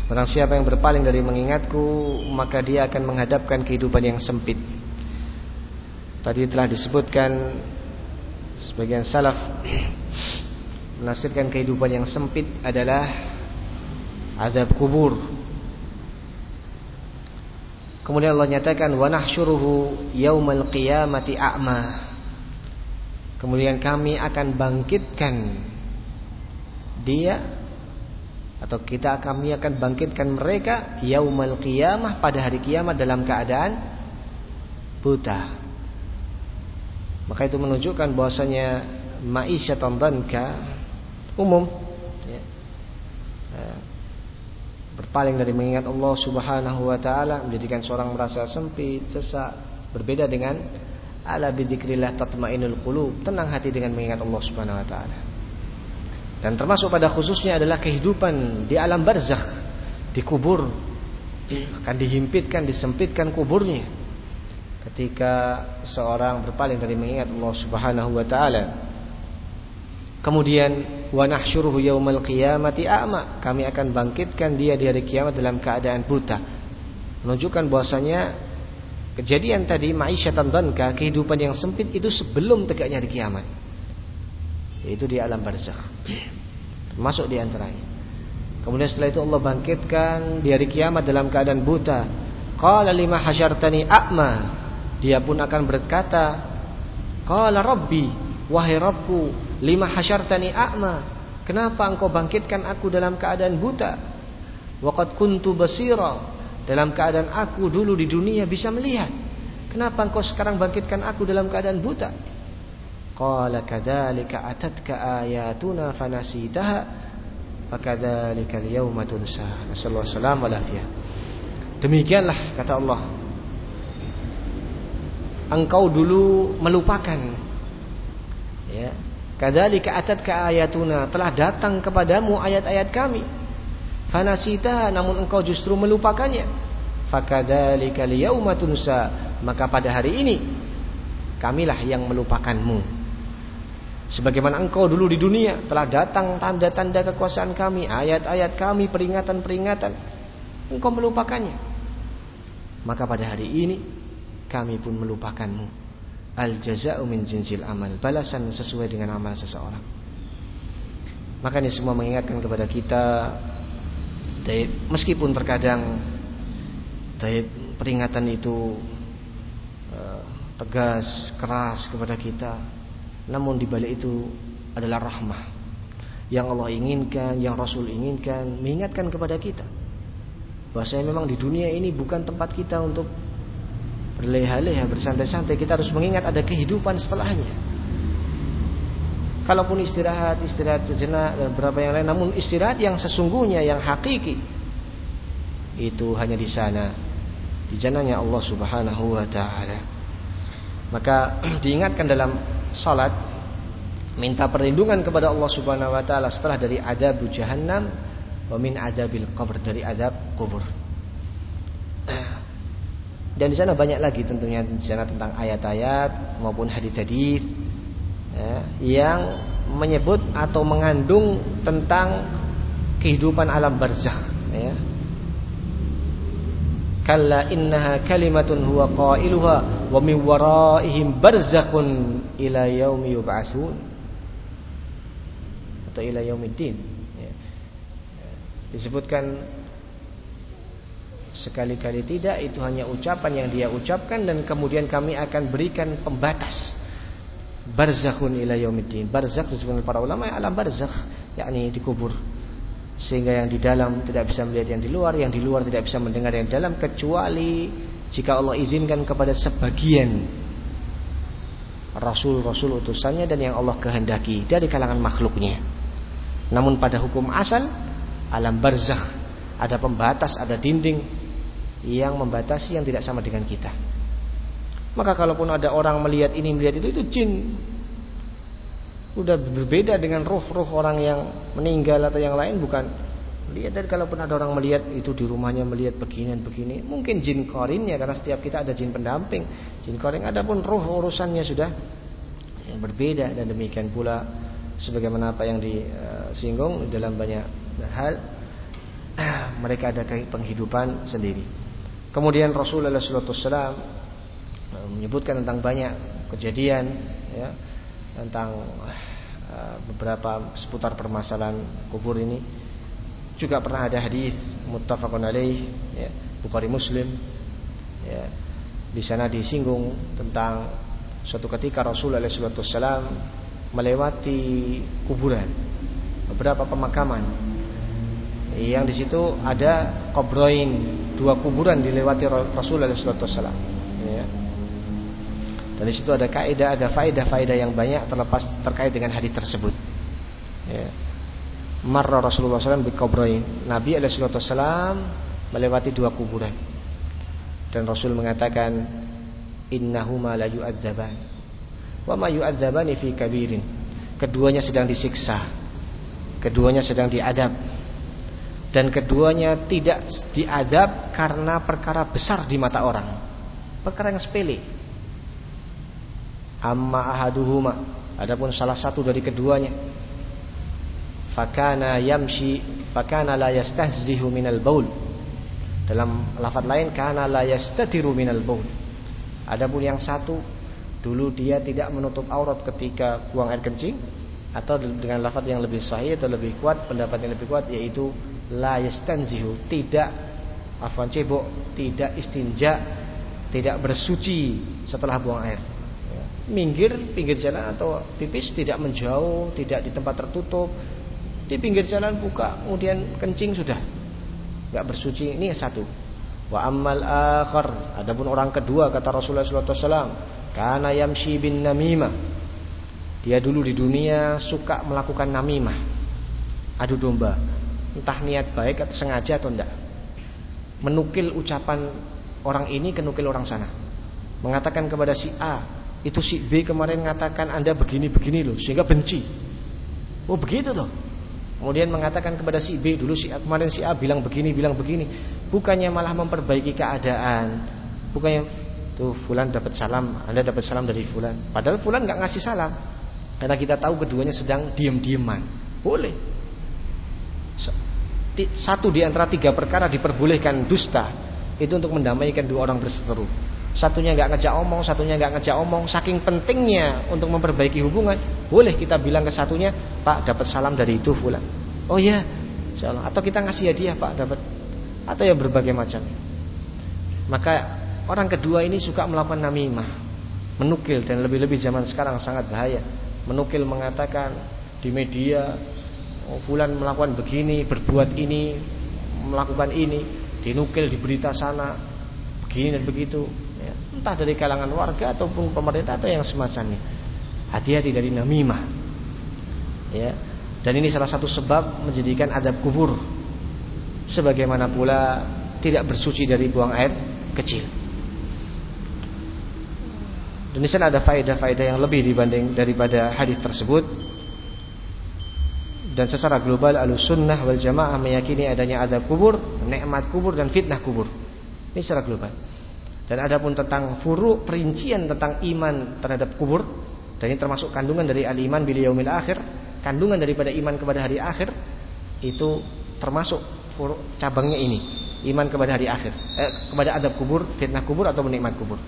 Barang siapa yang berpaling dari mengingatku, maka dia akan menghadapkan kehidupan yang sempit. Tadi telah disebutkan sebagian salaf <clears throat> menafsirkan kehidupan yang sempit adalah azab kubur Kemudian Allah nyatakan wa nahsyuruhu yaumal qiyamati a'ma. Kemudian kami akan bangkitkan dia atau kita kami akan bangkitkan mereka yaumal qiyamah pada hari kiamat dalam keadaan buta. Maka itu menunjukkan bahwasanya ma'isyatan danka umum ya berpaling dari mengingat Allah Subhanahu wa taala menjadikan seorang merasa sempit, sesak, berbeda dengan ala bidzikrillah tatmainul qulub, tenang hati dengan mengingat Allah Subhanahu wa taala. Dan termasuk pada khususnya adalah kehidupan di alam barzakh, di kubur akan dihimpitkan, disempitkan kuburnya. Ketika seorang berpaling dari mengingat Allah Subhanahu wa taala. Kemudian wa nahsyuruhu yaumal qiyamati a'ma. Kami akan bangkitkan dia di hari kiamat dalam keadaan buta. Menunjukkan bahwasanya kejadian tadi ma'isyatan danka, kehidupan yang sempit itu sebelum tegaknya hari kiamat. Yaitu di alam barzakh. Masuk di antaranya. Kemudian setelah itu Allah bangkitkan di hari kiamat dalam keadaan buta. Qala lima hasyartani a'ma. Dia pun akan berkata, Qala Rabbi, wahai Rabbku, Lima hasyartani a'ma. Kenapa engkau bangkitkan aku dalam keadaan buta? Waqad kuntu basira. Dalam keadaan aku dulu di dunia bisa melihat. Kenapa engkau sekarang bangkitkan aku dalam keadaan buta? Qala kadzalika atatka ayatuna fanasitaha fakadzalika al-yawma tunsa. Nasallahu alaihi Demikianlah kata Allah. Engkau dulu melupakan ya Kadzalika atatka ayatuna telah datang kepadamu ayat-ayat kami. Fanasita namun engkau justru melupakannya. fakadzalika liyauma tunsa maka pada hari ini kamilah yang melupakanmu Sebagaimana engkau dulu di dunia telah datang tanda-tanda kekuasaan kami, ayat-ayat kami, peringatan-peringatan, engkau melupakannya. Maka pada hari ini kami pun melupakanmu. Al jaza'u min jinsil amal, balasan sesuai dengan amal seseorang. Maka ini semua mengingatkan kepada kita meskipun terkadang peringatan itu eh, tegas, keras kepada kita, namun di balik itu adalah rahmah yang Allah inginkan, yang Rasul inginkan, mengingatkan kepada kita bahwasanya memang di dunia ini bukan tempat kita untuk berleha-leha, bersantai-santai. Kita harus mengingat ada kehidupan setelahnya. Kalaupun istirahat, istirahat sejenak dan beberapa yang lain, namun istirahat yang sesungguhnya, yang hakiki itu hanya di sana, di jananya Allah Subhanahu wa taala. Maka <clears throat> diingatkan dalam salat minta perlindungan kepada Allah Subhanahu wa taala setelah dari azab jahannam wa min azabil qabr dari azab kubur. <clears throat> Dan di sana banyak lagi tentunya di sana tentang ayat-ayat maupun hadis-hadis ya, yang menyebut atau mengandung tentang kehidupan alam barzakh ya. Kalla innaha kalimatun huwa qailuha wa min waraihim barzakhun ila yaumi yub'atsun atau ila yaumiddin ya. disebutkan sekali-kali tidak itu hanya ucapan yang dia ucapkan dan kemudian kami akan berikan pembatas. Barzakhun ila yaumiddin. Barzakh disebutkan para ulama alam barzakh yakni dikubur sehingga yang di dalam tidak bisa melihat yang di luar yang di luar tidak bisa mendengar yang di dalam kecuali jika Allah izinkan kepada sebagian rasul-rasul utusannya dan yang Allah kehendaki dari kalangan makhluknya. Namun pada hukum asal alam barzakh ada pembatas, ada dinding yang membatasi yang tidak sama dengan kita. Maka kalaupun ada orang melihat ini melihat itu itu jin. Udah berbeda dengan roh-roh orang yang meninggal atau yang lain bukan Lihat dan kalaupun ada orang melihat itu di rumahnya melihat begini dan begini, mungkin jin korinnya karena setiap kita ada jin pendamping. Jin korin ada pun roh urusannya sudah yang berbeda dan demikian pula sebagaimana apa yang disinggung dalam banyak hal <clears throat> mereka ada penghidupan sendiri. Kemudian Rasulullah SAW eh, menyebutkan tentang banyak kejadian ya, tentang eh, beberapa seputar permasalahan kubur ini. Juga pernah ada hadis muttafaqun alaih ya, Bukhari Muslim ya, di sana disinggung tentang suatu ketika Rasulullah SAW melewati kuburan. Beberapa pemakaman. Yang di situ ada kubroin dua kuburan dilewati Rasulullah SAW ya. dan di situ ada kaidah ada faedah-faedah yang banyak terlepas terkait dengan hadis tersebut. Ya. Marra Rasulullah SAW bikobroin Nabi SAW melewati dua kuburan. Dan Rasul mengatakan innahuma la yu'adzaban wa ma yu'adzabani fi kabirin. Keduanya sedang disiksa. Keduanya sedang diadab dan keduanya tidak diadab karena perkara besar di mata orang. Perkara yang sepele. Amma ahaduhuma. Adapun salah satu dari keduanya. Fakana yamshi fakana la yastahzihu minal baul. Dalam lafaz lain kana la yastatiru minal baul. Adapun yang satu dulu dia tidak menutup aurat ketika buang air kencing atau dengan lafaz yang lebih sahih atau lebih kuat pendapat yang lebih kuat yaitu la yastanzihu tidak afwan cebok tidak istinja tidak bersuci setelah buang air ya. minggir pinggir jalan atau pipis tidak menjauh tidak di tempat tertutup di pinggir jalan buka, kemudian kencing sudah. Enggak bersuci. Ini satu. Wa ammal akhar, adapun orang kedua kata Rasulullah SAW, karena yamshi bin namimah. Dia dulu di dunia suka melakukan namimah. Adu domba. Entah niat baik atau sengaja atau enggak. Menukil ucapan orang ini ke nukil orang sana. Mengatakan kepada si A, itu si B kemarin mengatakan Anda begini-begini loh, sehingga benci. Oh begitu toh. Kemudian mengatakan kepada si B dulu si A, kemarin si A bilang begini bilang begini, bukannya malah memperbaiki keadaan, bukannya tuh fulan dapat salam, Anda dapat salam dari fulan. Padahal fulan nggak ngasih salam. Karena kita tahu keduanya sedang diam-diaman. Boleh. Satu di antara tiga perkara diperbolehkan dusta itu untuk mendamaikan dua orang berseteru. Satunya nggak ngejak omong, satunya nggak ngejak omong. Saking pentingnya untuk memperbaiki hubungan, boleh kita bilang ke satunya, Pak dapat salam dari itu fulan. Oh iya, insyaallah. Atau kita ngasih hadiah Pak dapat, atau ya berbagai macam. Maka orang kedua ini suka melakukan namimah, menukil dan lebih-lebih zaman sekarang sangat bahaya. Menukil mengatakan di media, oh, fulan melakukan begini, berbuat ini, melakukan ini, dinukil di berita sana, begini dan begitu entah dari kalangan warga ataupun pemerintah atau yang semacamnya. Hati-hati dari namimah. Ya. Dan ini salah satu sebab menjadikan adab kubur. Sebagaimana pula tidak bersuci dari buang air kecil. Dan di ada faedah-faedah yang lebih dibanding daripada hadis tersebut. Dan secara global alusunnah wal jamaah meyakini adanya adab kubur, nikmat kubur dan fitnah kubur. Ini secara global. Dan adapun tentang furu perincian tentang iman terhadap kubur dan ini termasuk kandungan dari al-iman bil yaumil akhir, kandungan daripada iman kepada hari akhir itu termasuk furu cabangnya ini, iman kepada hari akhir, eh, kepada adab kubur, fitnah kubur atau menikmat kubur.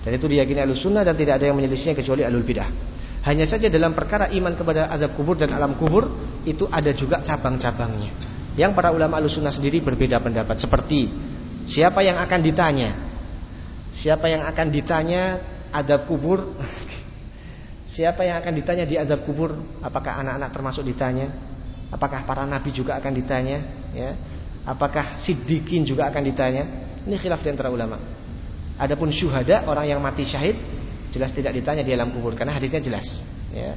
Dan itu diyakini alus sunnah dan tidak ada yang menyelisihnya kecuali alul bidah. Hanya saja dalam perkara iman kepada azab kubur dan alam kubur itu ada juga cabang-cabangnya. Yang para ulama alus sunnah sendiri berbeda pendapat. Seperti siapa yang akan ditanya Siapa yang akan ditanya adab kubur? <laughs> Siapa yang akan ditanya di adab kubur? Apakah anak-anak termasuk ditanya? Apakah para nabi juga akan ditanya? Ya. Apakah siddiqin juga akan ditanya? Ini khilaf di antara ulama. Adapun syuhada orang yang mati syahid jelas tidak ditanya di alam kubur karena hadisnya jelas. Ya.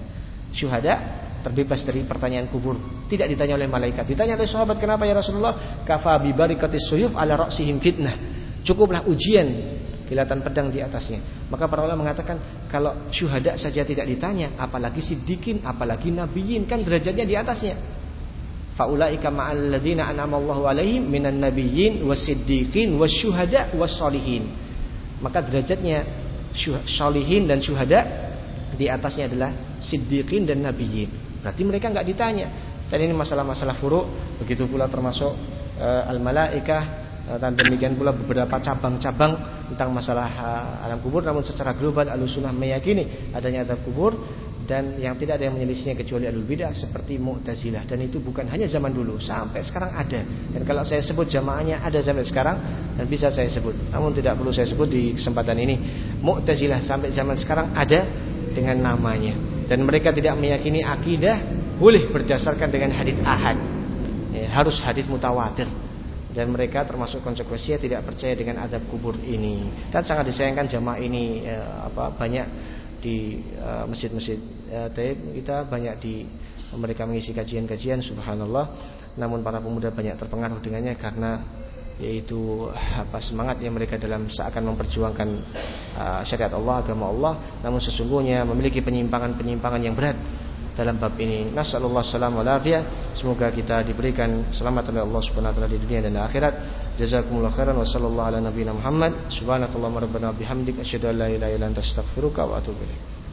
Syuhada terbebas dari pertanyaan kubur, tidak ditanya oleh malaikat. Ditanya oleh sahabat, "Kenapa ya Rasulullah?" Kafa bi barikatis suyuf ala ra'sihim fitnah. Cukuplah ujian kilatan pedang di atasnya. Maka para ulama mengatakan kalau syuhada saja tidak ditanya, apalagi siddiqin, apalagi nabiyin kan derajatnya di atasnya. Faulaika ma'al ladzina an'ama Allahu alaihim minan nabiyyin wasiddiqin wasyuhada wassolihin. Maka derajatnya syolihin dan syuhada di atasnya adalah siddiqin dan nabiyyin. Berarti mereka nggak ditanya. Dan ini masalah-masalah furu, begitu pula termasuk uh, al-malaikah Eh, dan demikian pula beberapa cabang-cabang tentang masalah eh, alam kubur namun secara global alusunah meyakini adanya adab kubur dan yang tidak ada yang menyelisihinya kecuali alul bidah seperti Mu'tazilah. Dan itu bukan hanya zaman dulu sampai sekarang ada. Dan kalau saya sebut jamaahnya ada sampai sekarang dan bisa saya sebut. Namun tidak perlu saya sebut di kesempatan ini. Mu'tazilah sampai zaman sekarang ada dengan namanya. Dan mereka tidak meyakini akidah boleh berdasarkan dengan hadis ahad. Ya, harus hadis mutawatir. Dan mereka termasuk konsekuensinya tidak percaya dengan azab kubur ini. Dan sangat disayangkan jamaah ini ya, apa banyak di eh, masjid-masjid uh, kita banyak di mereka mengisi kajian-kajian subhanallah. Namun para pemuda banyak terpengaruh dengannya karena yaitu apa semangat yang mereka dalam seakan memperjuangkan uh, syariat Allah agama Allah. Namun sesungguhnya memiliki penyimpangan-penyimpangan yang berat dalam bab ini. Nasallallahu salam wa lafiyah. Semoga kita diberikan selamat oleh Allah Subhanahu wa taala di dunia dan di akhirat. Jazakumullah khairan wa sallallahu ala nabiyina Muhammad. Subhanakallahumma rabbana bihamdik asyhadu an la ilaha illa anta astaghfiruka wa atubu ilaik.